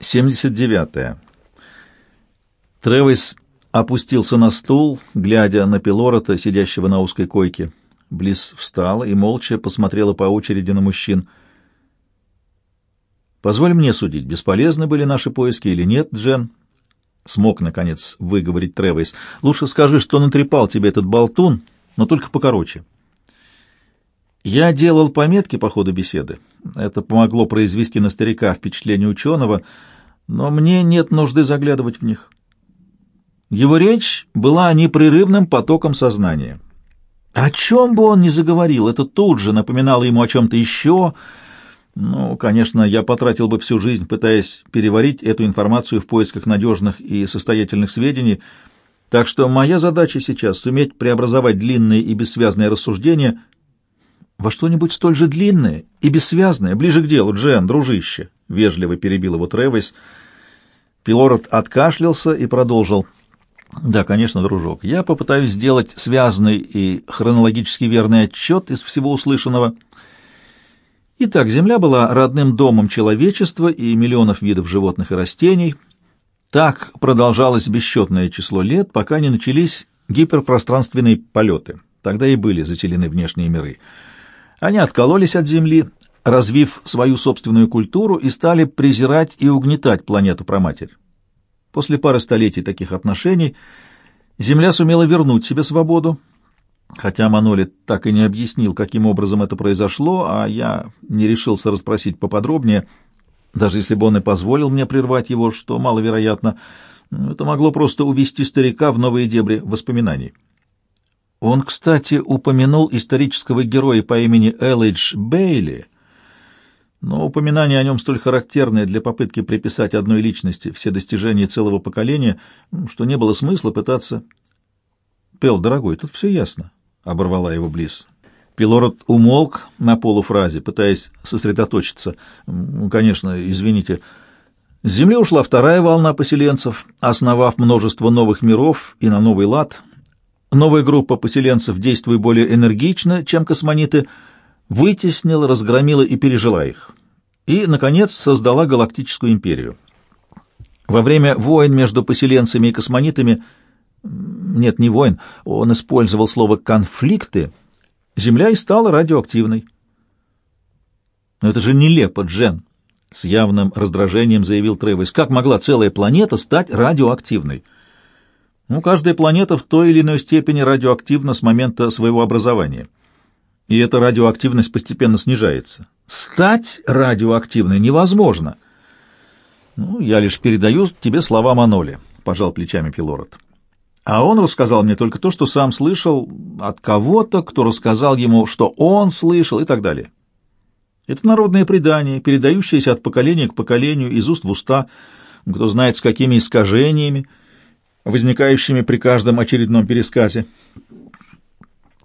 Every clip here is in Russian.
79. -е. Тревис опустился на стул, глядя на Пилорота, сидящего на узкой койке. Близ встала и молча посмотрела по очереди на мужчин. «Позволь мне судить, бесполезны были наши поиски или нет, Джен?» Смог, наконец, выговорить Тревис. «Лучше скажи, что натрепал тебе этот болтун, но только покороче». Я делал пометки по ходу беседы. Это помогло произвести на старика впечатление ученого, но мне нет нужды заглядывать в них. Его речь была непрерывным потоком сознания. О чем бы он ни заговорил, это тут же напоминало ему о чем-то еще. Ну, конечно, я потратил бы всю жизнь, пытаясь переварить эту информацию в поисках надежных и состоятельных сведений, так что моя задача сейчас — суметь преобразовать длинные и бессвязные рассуждения во что-нибудь столь же длинное и бессвязное, ближе к делу, Джен, дружище, — вежливо перебил его Тревис. Пилород откашлялся и продолжил. Да, конечно, дружок, я попытаюсь сделать связанный и хронологически верный отчет из всего услышанного. Итак, Земля была родным домом человечества и миллионов видов животных и растений. Так продолжалось бесчетное число лет, пока не начались гиперпространственные полеты. Тогда и были заселены внешние миры. Они откололись от Земли, развив свою собственную культуру и стали презирать и угнетать планету-проматерь. После пары столетий таких отношений Земля сумела вернуть себе свободу, хотя Маноли так и не объяснил, каким образом это произошло, а я не решился расспросить поподробнее, даже если бы он и позволил мне прервать его, что маловероятно, это могло просто увести старика в новые дебри воспоминаний. Он, кстати, упомянул исторического героя по имени Элэдж Бейли, но упоминание о нем столь характерное для попытки приписать одной личности все достижения целого поколения, что не было смысла пытаться... «Пел, дорогой, тут все ясно», — оборвала его Близ. Пилород умолк на полуфразе, пытаясь сосредоточиться. «Конечно, извините». С Земли ушла вторая волна поселенцев, основав множество новых миров и на новый лад, Новая группа поселенцев, действуя более энергично, чем космониты, вытеснила, разгромила и пережила их. И, наконец, создала галактическую империю. Во время войн между поселенцами и космонитами, нет, не войн, он использовал слово «конфликты», Земля и стала радиоактивной. «Но это же нелепо, Джен!» — с явным раздражением заявил Тревис. «Как могла целая планета стать радиоактивной?» Ну, каждая планета в той или иной степени радиоактивна с момента своего образования. И эта радиоактивность постепенно снижается. Стать радиоактивной невозможно. Ну, я лишь передаю тебе слова Маноли, пожал плечами Пилород. А он рассказал мне только то, что сам слышал от кого-то, кто рассказал ему, что он слышал и так далее. Это народное предание, передающееся от поколения к поколению, из уст в уста, кто знает с какими искажениями, возникающими при каждом очередном пересказе.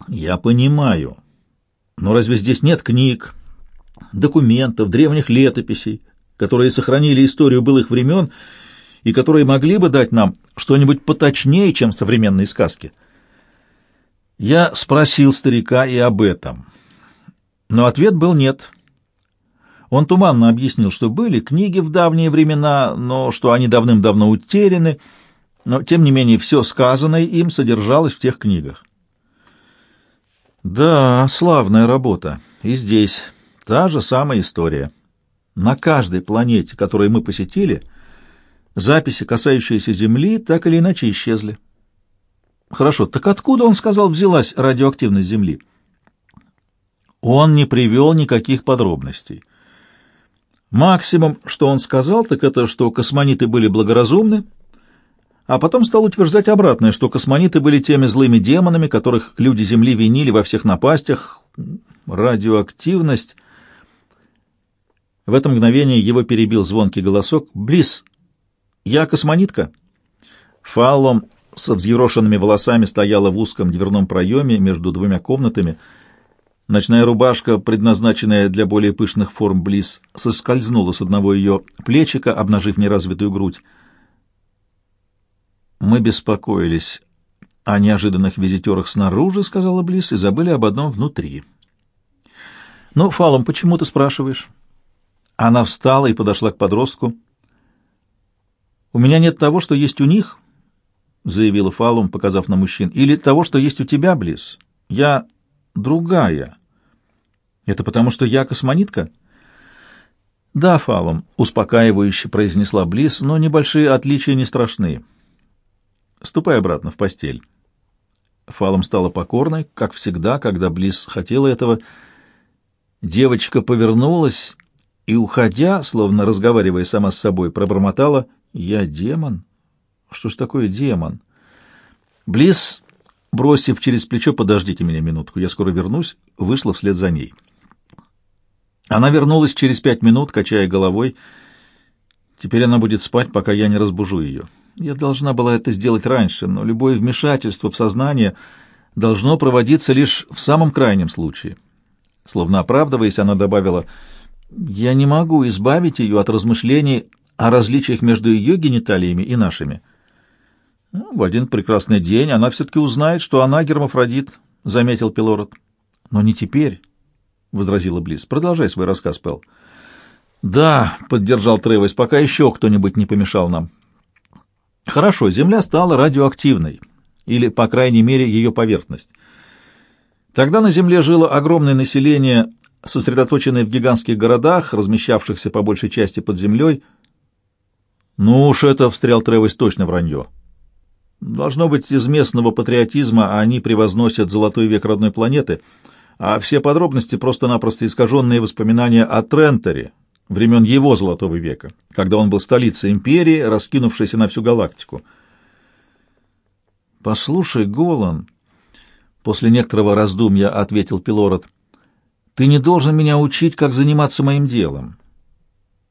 Я понимаю. Но разве здесь нет книг, документов, древних летописей, которые сохранили историю былых времен и которые могли бы дать нам что-нибудь поточнее, чем современные сказки? Я спросил старика и об этом. Но ответ был нет. Он туманно объяснил, что были книги в давние времена, но что они давным-давно утеряны, но, тем не менее, все сказанное им содержалось в тех книгах. Да, славная работа. И здесь та же самая история. На каждой планете, которую мы посетили, записи, касающиеся Земли, так или иначе исчезли. Хорошо, так откуда, он сказал, взялась радиоактивность Земли? Он не привел никаких подробностей. Максимум, что он сказал, так это, что космониты были благоразумны, а потом стал утверждать обратное, что космониты были теми злыми демонами, которых люди Земли винили во всех напастях. Радиоактивность... В это мгновение его перебил звонкий голосок. «Близ! Я космонитка!» Фаллом со взъерошенными волосами стояла в узком дверном проеме между двумя комнатами. Ночная рубашка, предназначенная для более пышных форм Близ, соскользнула с одного ее плечика, обнажив неразвитую грудь. Мы беспокоились о неожиданных визитерах снаружи, — сказала Близ, — и забыли об одном внутри. — Ну, Фалом, почему ты спрашиваешь? Она встала и подошла к подростку. «У меня нет того, что есть у них», — заявила Фалум, показав на мужчин, — «или того, что есть у тебя, Близ. Я другая». «Это потому, что я космонитка?» «Да, Фалум», — успокаивающе произнесла Близ, — «но небольшие отличия не страшны. Ступай обратно в постель». Фалом стала покорной, как всегда, когда Близ хотела этого. Девочка повернулась и, уходя, словно разговаривая сама с собой, пробормотала «Я демон? Что ж такое демон?» Близ, бросив через плечо «Подождите меня минутку, я скоро вернусь», вышла вслед за ней. Она вернулась через пять минут, качая головой. Теперь она будет спать, пока я не разбужу ее. Я должна была это сделать раньше, но любое вмешательство в сознание должно проводиться лишь в самом крайнем случае. Словно оправдываясь, она добавила, «Я не могу избавить ее от размышлений о различиях между ее гениталиями и нашими». «В один прекрасный день она все-таки узнает, что она гермафродит», — заметил Пилород. «Но не теперь», — возразила Близ. «Продолжай свой рассказ, Пэл». «Да», — поддержал Тревес, — «пока еще кто-нибудь не помешал нам». Хорошо, Земля стала радиоактивной, или, по крайней мере, ее поверхность. Тогда на Земле жило огромное население, сосредоточенное в гигантских городах, размещавшихся по большей части под землей. Ну уж это, встрял Тревес, точно вранье. Должно быть, из местного патриотизма они превозносят золотой век родной планеты, а все подробности просто-напросто искаженные воспоминания о Трентере, времен его Золотого века, когда он был столицей империи, раскинувшейся на всю галактику. «Послушай, Голан», — после некоторого раздумья ответил Пилород, — «ты не должен меня учить, как заниматься моим делом.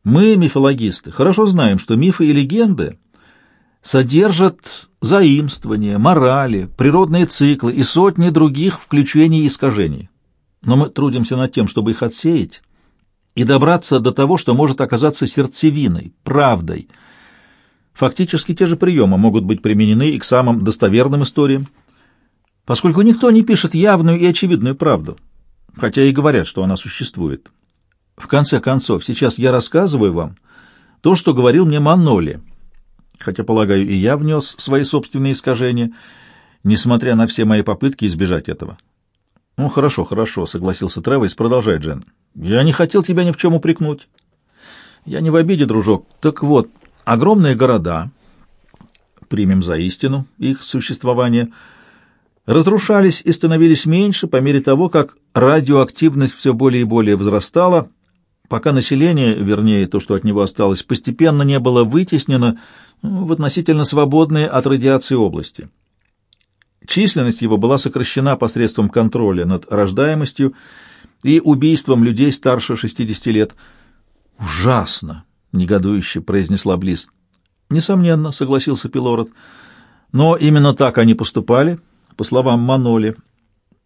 Мы, мифологисты, хорошо знаем, что мифы и легенды содержат заимствования, морали, природные циклы и сотни других включений и искажений. Но мы трудимся над тем, чтобы их отсеять» и добраться до того, что может оказаться сердцевиной, правдой. Фактически те же приемы могут быть применены и к самым достоверным историям, поскольку никто не пишет явную и очевидную правду, хотя и говорят, что она существует. В конце концов, сейчас я рассказываю вам то, что говорил мне Маноли, хотя, полагаю, и я внес свои собственные искажения, несмотря на все мои попытки избежать этого. «Ну, хорошо, хорошо», — согласился Тревис. «Продолжай, Джен». Я не хотел тебя ни в чем упрекнуть. Я не в обиде, дружок. Так вот, огромные города, примем за истину их существование, разрушались и становились меньше по мере того, как радиоактивность все более и более возрастала, пока население, вернее, то, что от него осталось, постепенно не было вытеснено в относительно свободные от радиации области. Численность его была сокращена посредством контроля над рождаемостью и убийством людей старше 60 лет. «Ужасно!» — негодующе произнесла Близ. «Несомненно», — согласился Пилород. «Но именно так они поступали, по словам Маноли.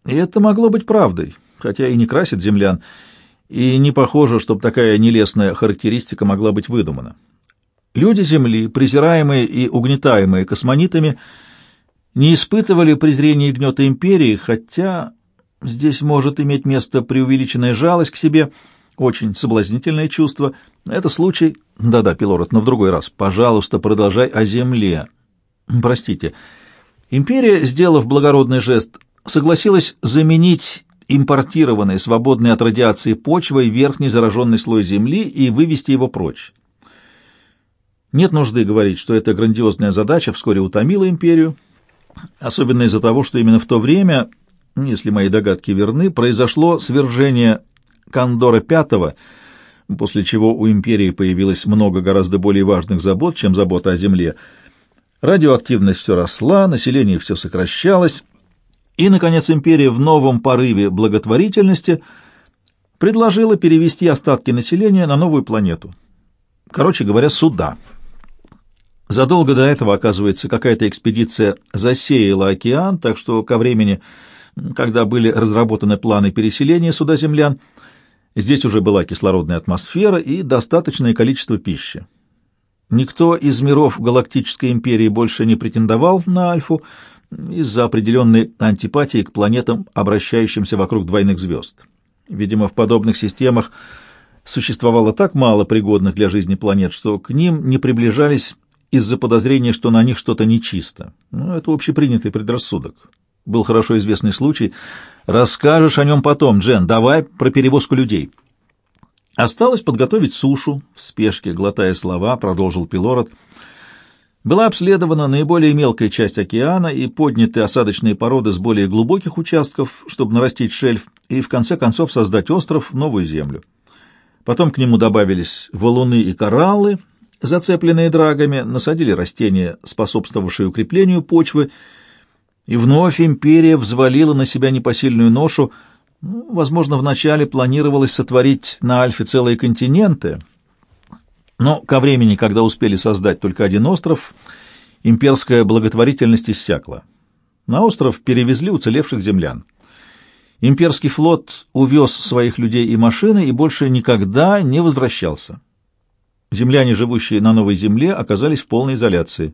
И это могло быть правдой, хотя и не красит землян, и не похоже, чтобы такая нелестная характеристика могла быть выдумана. Люди Земли, презираемые и угнетаемые космонитами, не испытывали презрения и гнета империи, хотя Здесь может иметь место преувеличенная жалость к себе, очень соблазнительное чувство. Это случай... Да-да, Пилород, но в другой раз. Пожалуйста, продолжай о земле. Простите. Империя, сделав благородный жест, согласилась заменить импортированной, свободной от радиации почвой верхний зараженный слой земли и вывести его прочь. Нет нужды говорить, что эта грандиозная задача вскоре утомила империю, особенно из-за того, что именно в то время если мои догадки верны, произошло свержение Кандора V, после чего у империи появилось много гораздо более важных забот, чем забота о земле. Радиоактивность все росла, население все сокращалось, и, наконец, империя в новом порыве благотворительности предложила перевести остатки населения на новую планету. Короче говоря, сюда. Задолго до этого, оказывается, какая-то экспедиция засеяла океан, так что ко времени когда были разработаны планы переселения сюда землян, здесь уже была кислородная атмосфера и достаточное количество пищи. Никто из миров Галактической империи больше не претендовал на Альфу из-за определенной антипатии к планетам, обращающимся вокруг двойных звезд. Видимо, в подобных системах существовало так мало пригодных для жизни планет, что к ним не приближались из-за подозрения, что на них что-то нечисто. Ну, это общепринятый предрассудок. Был хорошо известный случай. Расскажешь о нем потом, Джен. Давай про перевозку людей. Осталось подготовить сушу. В спешке, глотая слова, продолжил Пилород. Была обследована наиболее мелкая часть океана и подняты осадочные породы с более глубоких участков, чтобы нарастить шельф и в конце концов создать остров, новую землю. Потом к нему добавились валуны и кораллы, зацепленные драгами, насадили растения, способствовавшие укреплению почвы, и вновь империя взвалила на себя непосильную ношу. Ну, возможно, вначале планировалось сотворить на Альфе целые континенты, но ко времени, когда успели создать только один остров, имперская благотворительность иссякла. На остров перевезли уцелевших землян. Имперский флот увез своих людей и машины и больше никогда не возвращался. Земляне, живущие на новой земле, оказались в полной изоляции.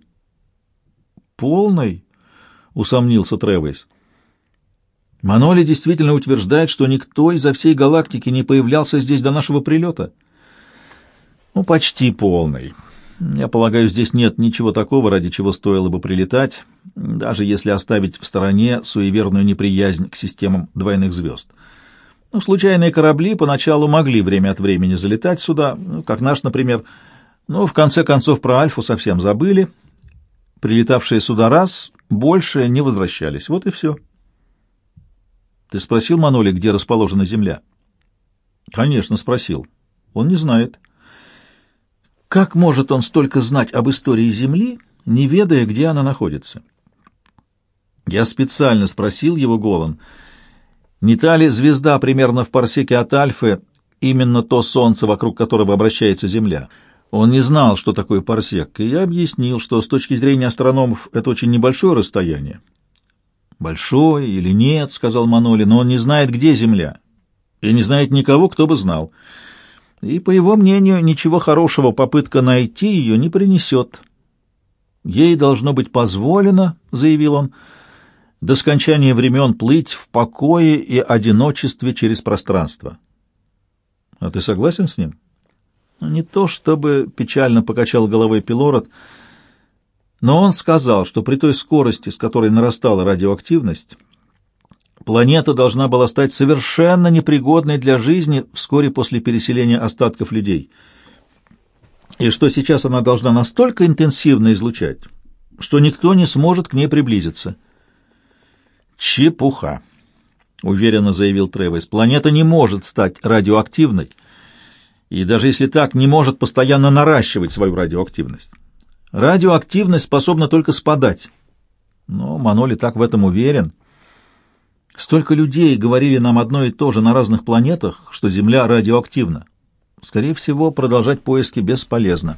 «Полной?» — усомнился Тревейс. «Маноли действительно утверждает, что никто изо всей галактики не появлялся здесь до нашего прилета». «Ну, почти полной. Я полагаю, здесь нет ничего такого, ради чего стоило бы прилетать, даже если оставить в стороне суеверную неприязнь к системам двойных звезд». Ну, случайные корабли поначалу могли время от времени залетать сюда, ну, как наш, например, но в конце концов про Альфу совсем забыли. Прилетавшие сюда раз больше не возвращались. Вот и все. Ты спросил Маноли, где расположена Земля? Конечно, спросил. Он не знает. Как может он столько знать об истории Земли, не ведая, где она находится? Я специально спросил его Голан — не та ли звезда примерно в парсеке от Альфы, именно то солнце, вокруг которого обращается Земля? Он не знал, что такое парсек, и я объяснил, что с точки зрения астрономов это очень небольшое расстояние. «Большое или нет», — сказал Маноли, — «но он не знает, где Земля, и не знает никого, кто бы знал. И, по его мнению, ничего хорошего попытка найти ее не принесет». «Ей должно быть позволено», — заявил он, — до скончания времен плыть в покое и одиночестве через пространство. А ты согласен с ним? Ну, не то чтобы печально покачал головой Пилород, но он сказал, что при той скорости, с которой нарастала радиоактивность, планета должна была стать совершенно непригодной для жизни вскоре после переселения остатков людей, и что сейчас она должна настолько интенсивно излучать, что никто не сможет к ней приблизиться — «Чепуха», — уверенно заявил Тревес. «Планета не может стать радиоактивной, и даже если так, не может постоянно наращивать свою радиоактивность. Радиоактивность способна только спадать. Но Маноли так в этом уверен. Столько людей говорили нам одно и то же на разных планетах, что Земля радиоактивна. Скорее всего, продолжать поиски бесполезно».